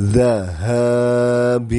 ذهاب